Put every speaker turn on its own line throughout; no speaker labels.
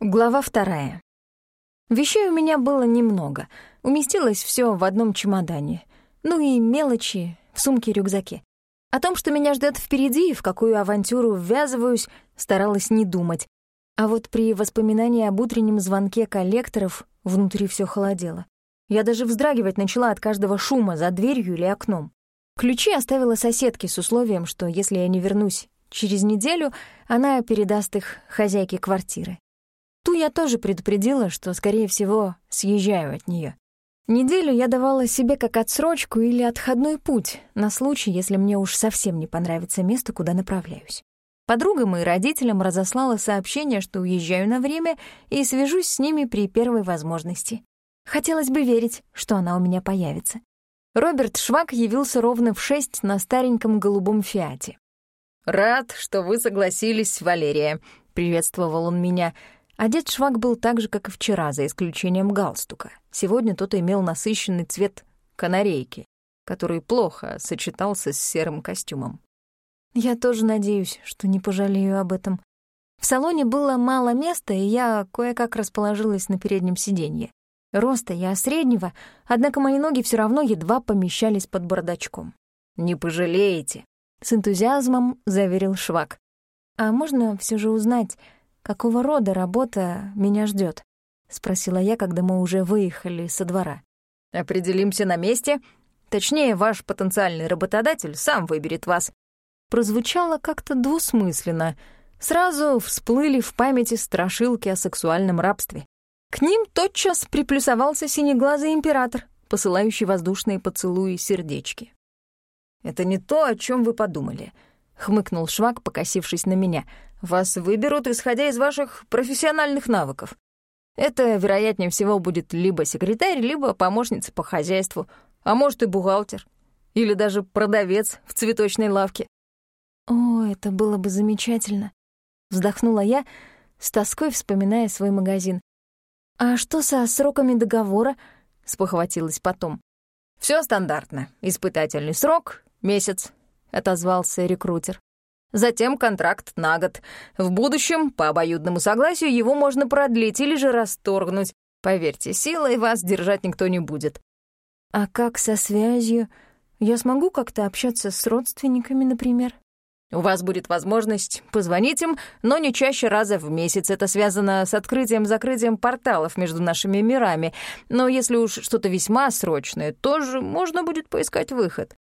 Глава вторая. Вещей у меня было немного. Уместилось все в одном чемодане. Ну и мелочи в сумке-рюкзаке. О том, что меня ждет впереди и в какую авантюру ввязываюсь, старалась не думать. А вот при воспоминании об утреннем звонке коллекторов внутри все холодело. Я даже вздрагивать начала от каждого шума за дверью или окном. Ключи оставила соседке с условием, что если я не вернусь через неделю, она передаст их хозяйке квартиры. Я тоже предупредила, что, скорее всего, съезжаю от нее. Неделю я давала себе как отсрочку или отходной путь на случай, если мне уж совсем не понравится место, куда направляюсь. Подругам и родителям разослала сообщение, что уезжаю на время и свяжусь с ними при первой возможности. Хотелось бы верить, что она у меня появится. Роберт Швак явился ровно в шесть на стареньком голубом «Фиате».
«Рад, что вы согласились, Валерия», — приветствовал он меня — Одет швак был так же, как и вчера, за исключением галстука. Сегодня тот имел насыщенный цвет канарейки, который плохо сочетался с серым костюмом.
Я тоже надеюсь, что не пожалею об этом. В салоне было мало места, и я кое-как расположилась на переднем сиденье. Роста я среднего, однако мои ноги все равно едва помещались под бардачком.
«Не пожалеете», —
с энтузиазмом заверил Швак. «А можно все же узнать, какого рода работа меня ждет? спросила я, когда мы уже выехали со двора.
«Определимся на месте. Точнее, ваш потенциальный работодатель сам выберет вас».
Прозвучало как-то двусмысленно. Сразу всплыли в памяти страшилки о сексуальном рабстве. К ним тотчас приплюсовался синеглазый император, посылающий воздушные поцелуи сердечки.
«Это не то, о чем вы подумали», — хмыкнул Швак, покосившись на меня — вас выберут, исходя из ваших профессиональных навыков. Это, вероятнее всего, будет либо секретарь, либо помощница по хозяйству, а может и бухгалтер, или даже продавец в цветочной лавке.
«О, это было бы замечательно», — вздохнула я, с тоской вспоминая свой магазин. «А что со сроками договора?» — спохватилась потом.
Все стандартно. Испытательный срок — месяц», — отозвался рекрутер. Затем контракт на год. В будущем, по обоюдному согласию, его можно продлить или же расторгнуть. Поверьте, силой вас держать никто не будет.
А как со связью? Я смогу как-то общаться с родственниками, например?
У вас будет возможность позвонить им, но не чаще раза в месяц. Это связано с открытием-закрытием порталов между нашими мирами. Но если уж что-то весьма срочное, тоже можно будет поискать выход.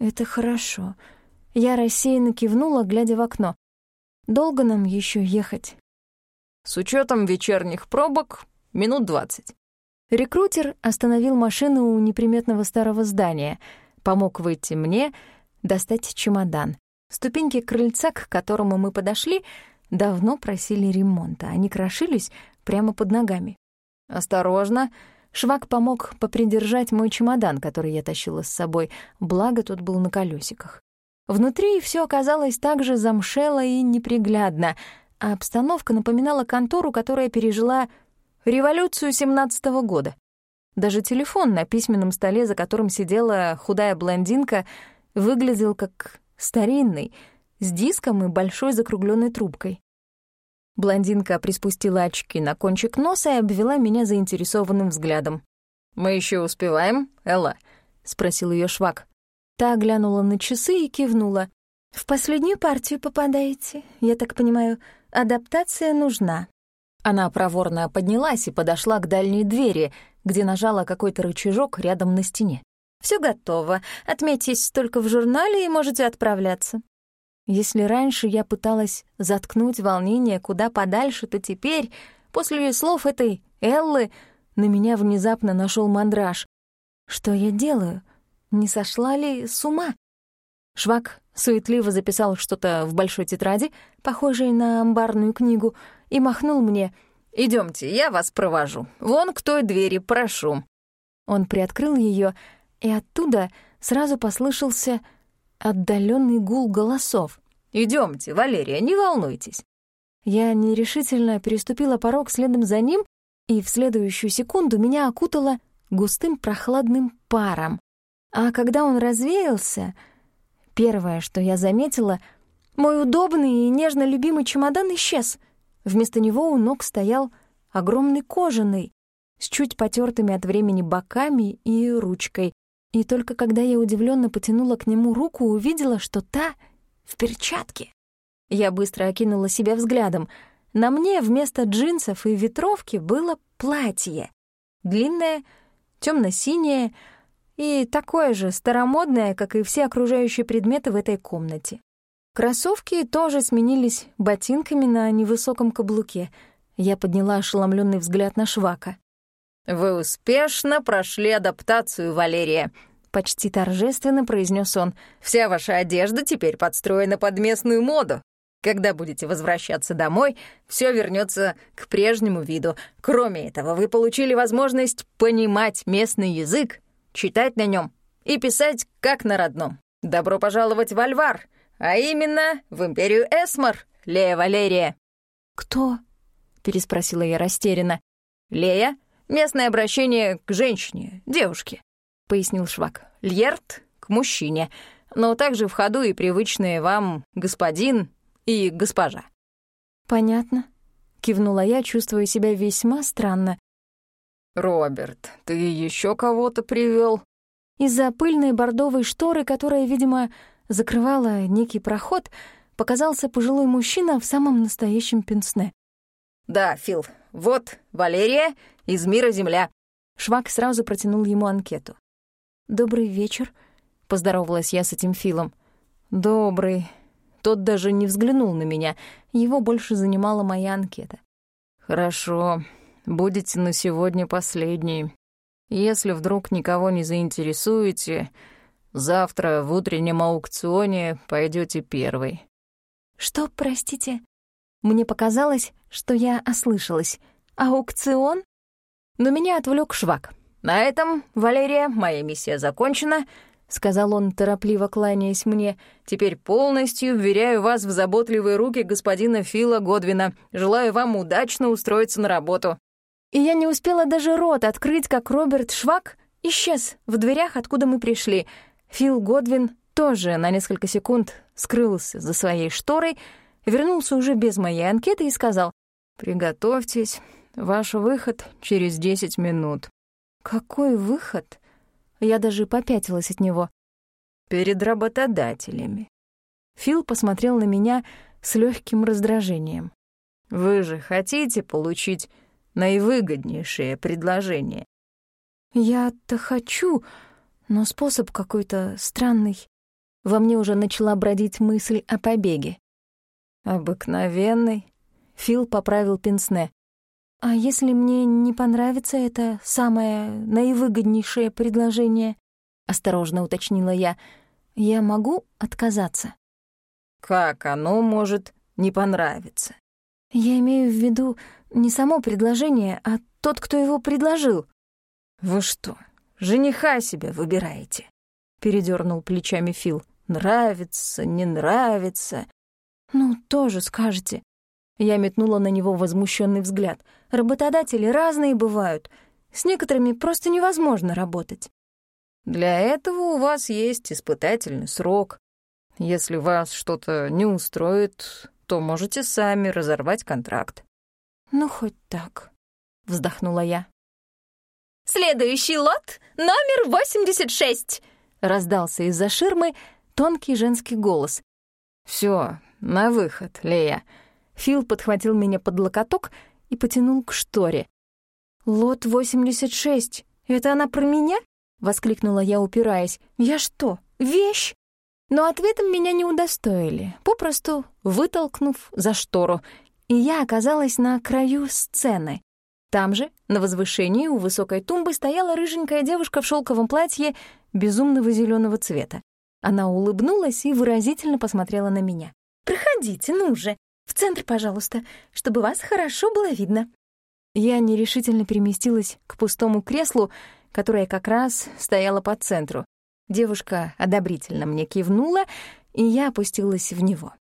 Это хорошо. Я рассеянно кивнула, глядя в окно. Долго нам еще ехать?
С учетом вечерних пробок минут двадцать.
Рекрутер остановил машину у неприметного старого здания, помог выйти мне, достать чемодан. Ступеньки крыльца, к которому мы подошли, давно просили ремонта. Они крошились прямо под ногами.
«Осторожно!»
Швак помог попридержать мой чемодан, который я тащила с собой, благо тот был на колесиках. Внутри все оказалось так же замшело и неприглядно, а обстановка напоминала контору, которая пережила революцию семнадцатого года. Даже телефон на письменном столе, за которым сидела худая блондинка, выглядел как старинный, с диском и большой закругленной трубкой. Блондинка приспустила очки на кончик носа и обвела меня заинтересованным взглядом.
«Мы еще успеваем, Элла?» — спросил ее Швак.
Та глянула на часы и кивнула. «В последнюю партию попадаете. Я так понимаю, адаптация нужна». Она проворно поднялась и подошла к дальней двери, где нажала какой-то рычажок рядом на стене. Все готово. Отметьтесь только в журнале и можете отправляться». Если раньше я пыталась заткнуть волнение куда подальше, то теперь, после слов этой Эллы, на меня внезапно нашел мандраж. Что я делаю? Не сошла ли с ума? Швак суетливо записал что-то в большой тетради, похожей на амбарную книгу, и махнул мне.
Идемте, я вас провожу. Вон к той двери, прошу».
Он приоткрыл ее, и оттуда сразу послышался отдаленный гул голосов.
Идемте, Валерия, не волнуйтесь».
Я нерешительно переступила порог следом за ним, и в следующую секунду меня окутало густым прохладным паром. А когда он развеялся, первое, что я заметила, мой удобный и нежно любимый чемодан исчез. Вместо него у ног стоял огромный кожаный, с чуть потертыми от времени боками и ручкой. И только когда я удивленно потянула к нему руку, увидела, что та в перчатке. Я быстро окинула себя взглядом. На мне вместо джинсов и ветровки было платье. Длинное, темно синее и такое же старомодное, как и все окружающие предметы в этой комнате. Кроссовки тоже сменились ботинками на невысоком каблуке. Я подняла ошеломленный взгляд на Швака.
«Вы успешно прошли адаптацию, Валерия», — почти торжественно произнес он. «Вся ваша одежда теперь подстроена под местную моду. Когда будете возвращаться домой, все вернется к прежнему виду. Кроме этого, вы получили возможность понимать местный язык, читать на нем и писать как на родном. Добро пожаловать в Альвар, а именно в империю Эсмар, Лея Валерия».
«Кто?» — переспросила я растерянно.
«Лея — местное обращение к женщине, девушке», — пояснил Швак. «Льерт — к мужчине, но также в ходу и привычные вам господин и госпожа».
«Понятно», — кивнула я, чувствуя себя весьма странно.
«Роберт, ты еще кого-то привел?
Из-за пыльной бордовой шторы, которая, видимо, закрывала некий проход, показался пожилой мужчина в самом настоящем пенсне.
«Да, Фил, вот Валерия из мира Земля».
Швак сразу протянул ему анкету. «Добрый вечер», — поздоровалась я с этим Филом. «Добрый». Тот даже не взглянул на меня, его больше занимала моя анкета.
«Хорошо, будете на сегодня последний. Если вдруг никого не заинтересуете, завтра в утреннем аукционе пойдете первый».
«Что, простите?» Мне показалось, что я ослышалась. «Аукцион?» Но меня отвлек швак.
«На этом, Валерия, моя миссия закончена», — сказал он, торопливо кланяясь мне. «Теперь полностью вверяю вас в заботливые руки господина Фила Годвина. Желаю вам удачно устроиться на работу».
И я не успела даже рот открыть, как Роберт Швак исчез в дверях, откуда мы пришли. Фил Годвин тоже на несколько секунд скрылся за своей шторой, вернулся уже без моей анкеты и сказал «Приготовьтесь, ваш выход через десять минут». «Какой выход?» Я даже попятилась от него.
«Перед работодателями».
Фил посмотрел на меня с легким раздражением.
«Вы же хотите получить наивыгоднейшее предложение?»
«Я-то хочу, но способ какой-то странный. Во мне уже начала бродить мысль о побеге.
«Обыкновенный», — Фил поправил пенсне.
«А если мне не понравится это самое наивыгоднейшее предложение?» — осторожно уточнила я. «Я могу отказаться?»
«Как оно может не понравиться?»
«Я имею в виду не само предложение, а тот, кто его предложил».
«Вы что, жениха себе выбираете?» — передернул плечами Фил. «Нравится, не нравится.
«Ну, тоже скажете». Я метнула на него возмущенный взгляд. «Работодатели разные бывают. С некоторыми просто невозможно работать».
«Для этого у вас есть испытательный срок. Если вас что-то не устроит, то можете сами разорвать контракт».
«Ну, хоть так», — вздохнула я.
«Следующий лот — номер 86!»
— раздался из-за ширмы тонкий женский голос.
Все, на выход, Лея».
Фил подхватил меня под локоток и потянул к шторе. «Лот 86. Это она про меня?» — воскликнула я, упираясь. «Я что, вещь?» Но ответом меня не удостоили, попросту вытолкнув за штору, и я оказалась на краю сцены. Там же, на возвышении у высокой тумбы, стояла рыженькая девушка в шелковом платье безумного зеленого цвета. Она улыбнулась и выразительно посмотрела на меня.
Проходите, ну же, в центр, пожалуйста, чтобы вас хорошо было видно».
Я нерешительно переместилась к пустому креслу, которое как раз стояло по центру. Девушка одобрительно мне кивнула, и я опустилась в него.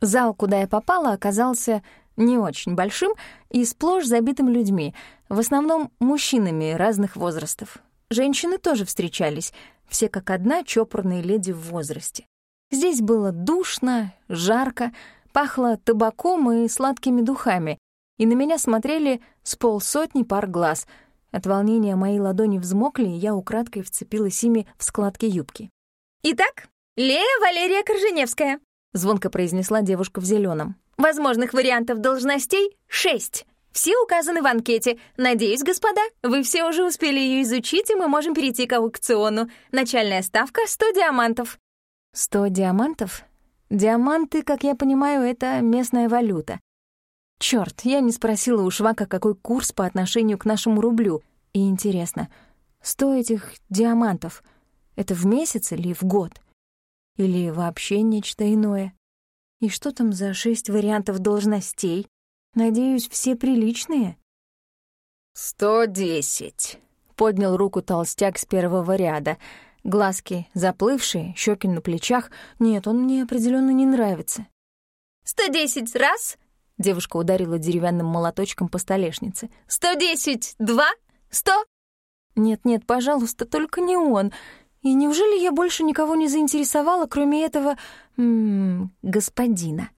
Зал, куда я попала, оказался не очень большим и сплошь забитым людьми, в основном мужчинами разных возрастов. Женщины тоже встречались, все как одна чопорные леди в возрасте. Здесь было душно, жарко, пахло табаком и сладкими духами, и на меня смотрели с полсотни пар глаз. От волнения мои ладони взмокли, и я украдкой вцепилась ими в складки юбки.
«Итак, Лея Валерия Корженевская», — звонко произнесла девушка в зеленом. «Возможных вариантов должностей — шесть. Все указаны в анкете. Надеюсь, господа, вы все уже успели ее изучить, и мы можем перейти к аукциону. Начальная ставка — 100 диамантов».
«Сто диамантов? Диаманты, как я понимаю, это местная валюта. Чёрт, я не спросила у Швака, какой курс по отношению к нашему рублю. И интересно, сто этих диамантов — это в месяц или в год? Или вообще нечто иное? И что там за шесть вариантов должностей? Надеюсь, все приличные?
«Сто десять», —
поднял руку толстяк с первого ряда. Глазки заплывшие, щеки на плечах. Нет, он мне определенно не нравится.
«Сто десять раз!»
Девушка ударила деревянным молоточком по столешнице.
«Сто десять! Два! Сто!»
«Нет-нет, пожалуйста, только не он. И неужели я больше никого не заинтересовала, кроме этого... М -м, господина?»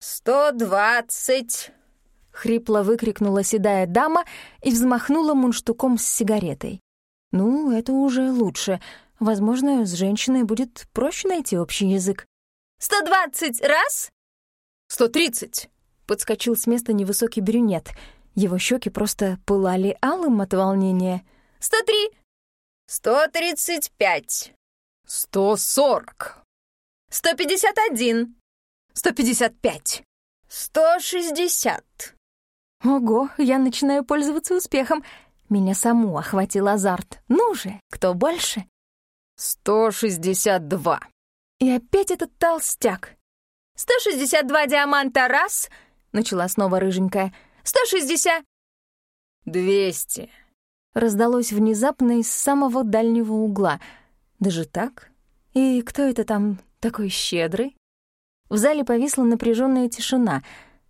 «Сто двадцать!»
— хрипло выкрикнула седая дама и взмахнула мунштуком с сигаретой. «Ну, это уже лучше. Возможно, с женщиной будет проще найти общий язык».
«Сто двадцать раз!»
«Сто тридцать!»
Подскочил с места невысокий брюнет. Его щеки просто пылали алым от волнения.
«Сто три!»
«Сто тридцать пять!» «Сто сорок!»
«Сто пятьдесят один!»
«Сто пятьдесят пять!» «Сто шестьдесят!»
Ого, я начинаю пользоваться успехом. Меня саму охватил азарт. Ну же, кто больше?
«Сто шестьдесят два!»
И опять этот толстяк.
«Сто шестьдесят два диаманта раз!» — начала снова рыженькая. «Сто шестьдесят...»
«Двести!»
Раздалось внезапно из самого дальнего угла. Даже так? И кто это там такой щедрый? В зале повисла напряженная тишина.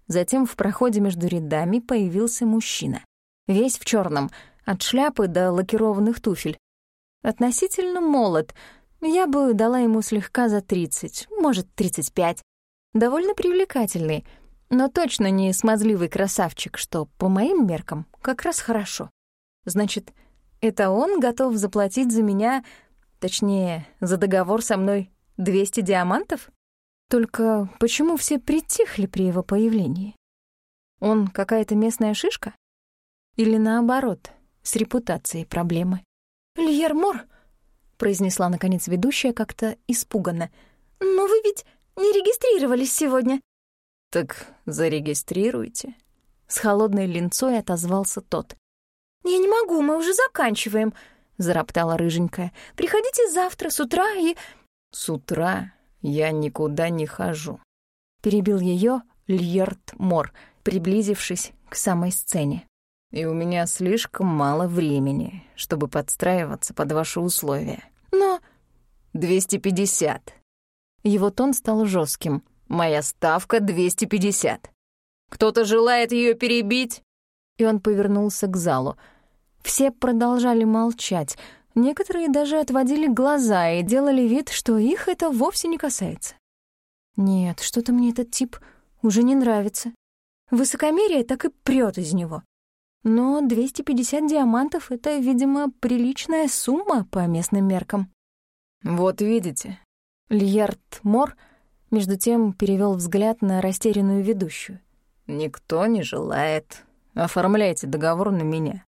Затем в проходе между рядами появился мужчина. Весь в черном, от шляпы до лакированных туфель. Относительно молод. Я бы дала ему слегка за тридцать, может, тридцать пять довольно привлекательный, но точно не смазливый красавчик, что, по моим меркам, как раз хорошо. Значит, это он готов заплатить за меня, точнее, за договор со мной 200 диамантов? Только почему все притихли при его появлении? Он какая-то местная шишка? Или наоборот, с репутацией проблемы?
«Льер Мор», —
произнесла, наконец, ведущая как-то испуганно.
«Но вы ведь не регистрировались сегодня».
«Так зарегистрируйте», —
с холодной линцой отозвался тот.
«Я не могу, мы уже заканчиваем», — зароптала рыженькая. «Приходите завтра с утра и...»
«С утра я никуда не хожу», —
перебил ее Льерт Мор, приблизившись к самой сцене.
«И у меня слишком мало времени, чтобы подстраиваться под ваши условия».
«Но...»
«Двести пятьдесят»,
его тон стал жестким.
«Моя ставка 250. Кто-то желает ее перебить?»
И он повернулся к залу. Все продолжали молчать. Некоторые даже отводили глаза и делали вид, что их это вовсе не касается. Нет, что-то мне этот тип уже не нравится. Высокомерие так и прёт из него. Но 250 диамантов — это, видимо, приличная сумма по местным меркам.
«Вот видите,
Льярд Мор, между тем, перевел взгляд на растерянную ведущую.
«Никто не желает. Оформляйте договор на меня».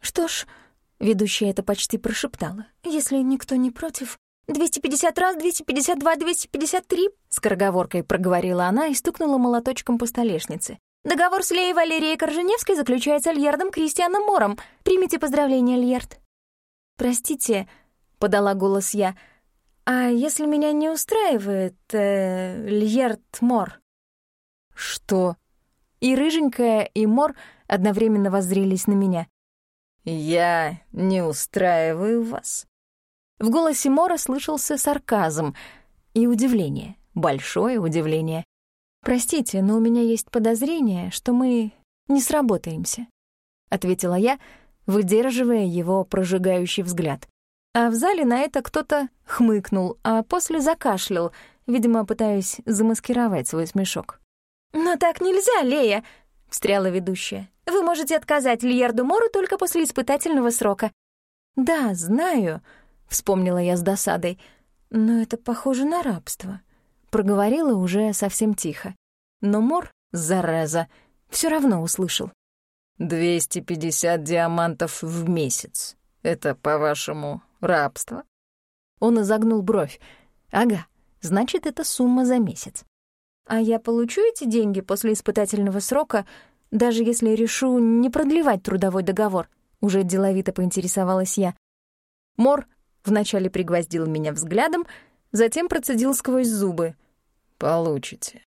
«Что ж...» — ведущая это почти прошептала. «Если никто не против...» «250 раз, 252, 253», — скороговоркой проговорила она и стукнула молоточком по столешнице. «Договор с Леей Валерией Корженевской заключается Льердом Кристианом Мором. Примите поздравления, Льерд».
«Простите», — подала голос я, — «А если меня не устраивает э, Льерт Мор?»
«Что?»
И рыженькая, и Мор одновременно воззрелись на меня.
«Я не устраиваю вас».
В голосе Мора слышался сарказм и удивление, большое удивление. «Простите, но у меня есть подозрение, что мы не сработаемся», — ответила я, выдерживая его прожигающий взгляд. А в зале на это кто-то хмыкнул, а после закашлял. видимо, пытаясь замаскировать свой смешок.
«Но так нельзя, Лея!» — встряла ведущая. «Вы можете отказать Льерду Мору только после испытательного срока».
«Да, знаю», — вспомнила я с досадой, «но это похоже на рабство». Проговорила уже совсем тихо. Но Мор, зараза, все равно услышал.
«Двести пятьдесят диамантов в месяц. Это, по-вашему, рабство?»
Он изогнул бровь. «Ага, значит, это сумма за месяц. А я получу эти деньги после испытательного срока, даже если решу не продлевать трудовой договор?» Уже деловито поинтересовалась я. Мор вначале пригвоздил меня взглядом, затем процедил сквозь зубы.
«Получите».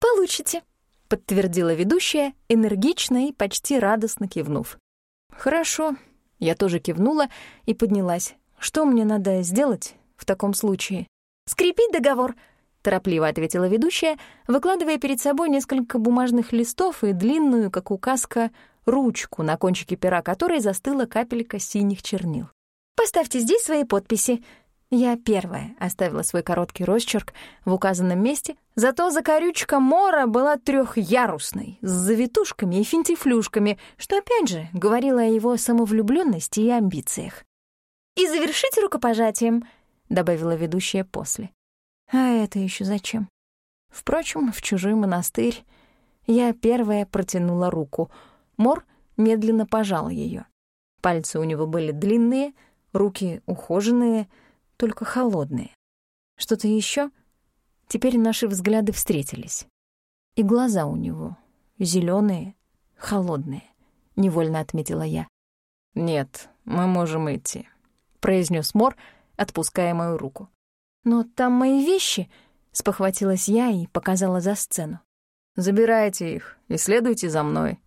«Получите», — подтвердила ведущая, энергично и почти радостно кивнув.
«Хорошо». Я тоже кивнула и поднялась. «Что мне надо сделать в таком случае?»
«Скрепить договор»,
торопливо ответила ведущая, выкладывая перед собой несколько бумажных листов и длинную, как указка, ручку, на кончике пера которой застыла капелька синих чернил.
«Поставьте здесь свои подписи».
Я первая оставила свой короткий росчерк в указанном месте, зато закорючка Мора была трехярусной, с завитушками и финтифлюшками, что, опять же, говорило о его самовлюбленности и амбициях.
«И завершите рукопожатием», — добавила ведущая после.
А это еще зачем? Впрочем, в чужой монастырь я первая протянула руку. Мор медленно пожал ее. Пальцы у него были длинные, руки ухоженные, только холодные. Что-то еще? Теперь наши взгляды встретились. И глаза у него зеленые, холодные, невольно отметила я.
«Нет, мы можем идти», —
произнес Мор, отпуская мою руку. «Но там мои вещи», — спохватилась я и показала за сцену.
«Забирайте их и следуйте за мной».